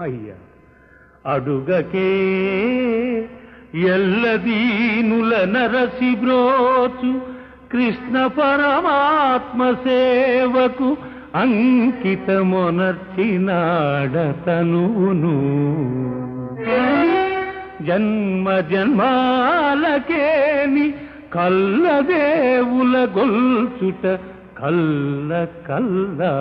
అయ్యా. అడుగకే ఎల్లదీనుల నరసి బ్రోచు కృష్ణ పరమాత్మ సేవకు అంకితమొనర్చినాడతనువును. జన్మ జన్మాలకేని కల్లదేవుల గొల్చుట కల్ల కల్లా.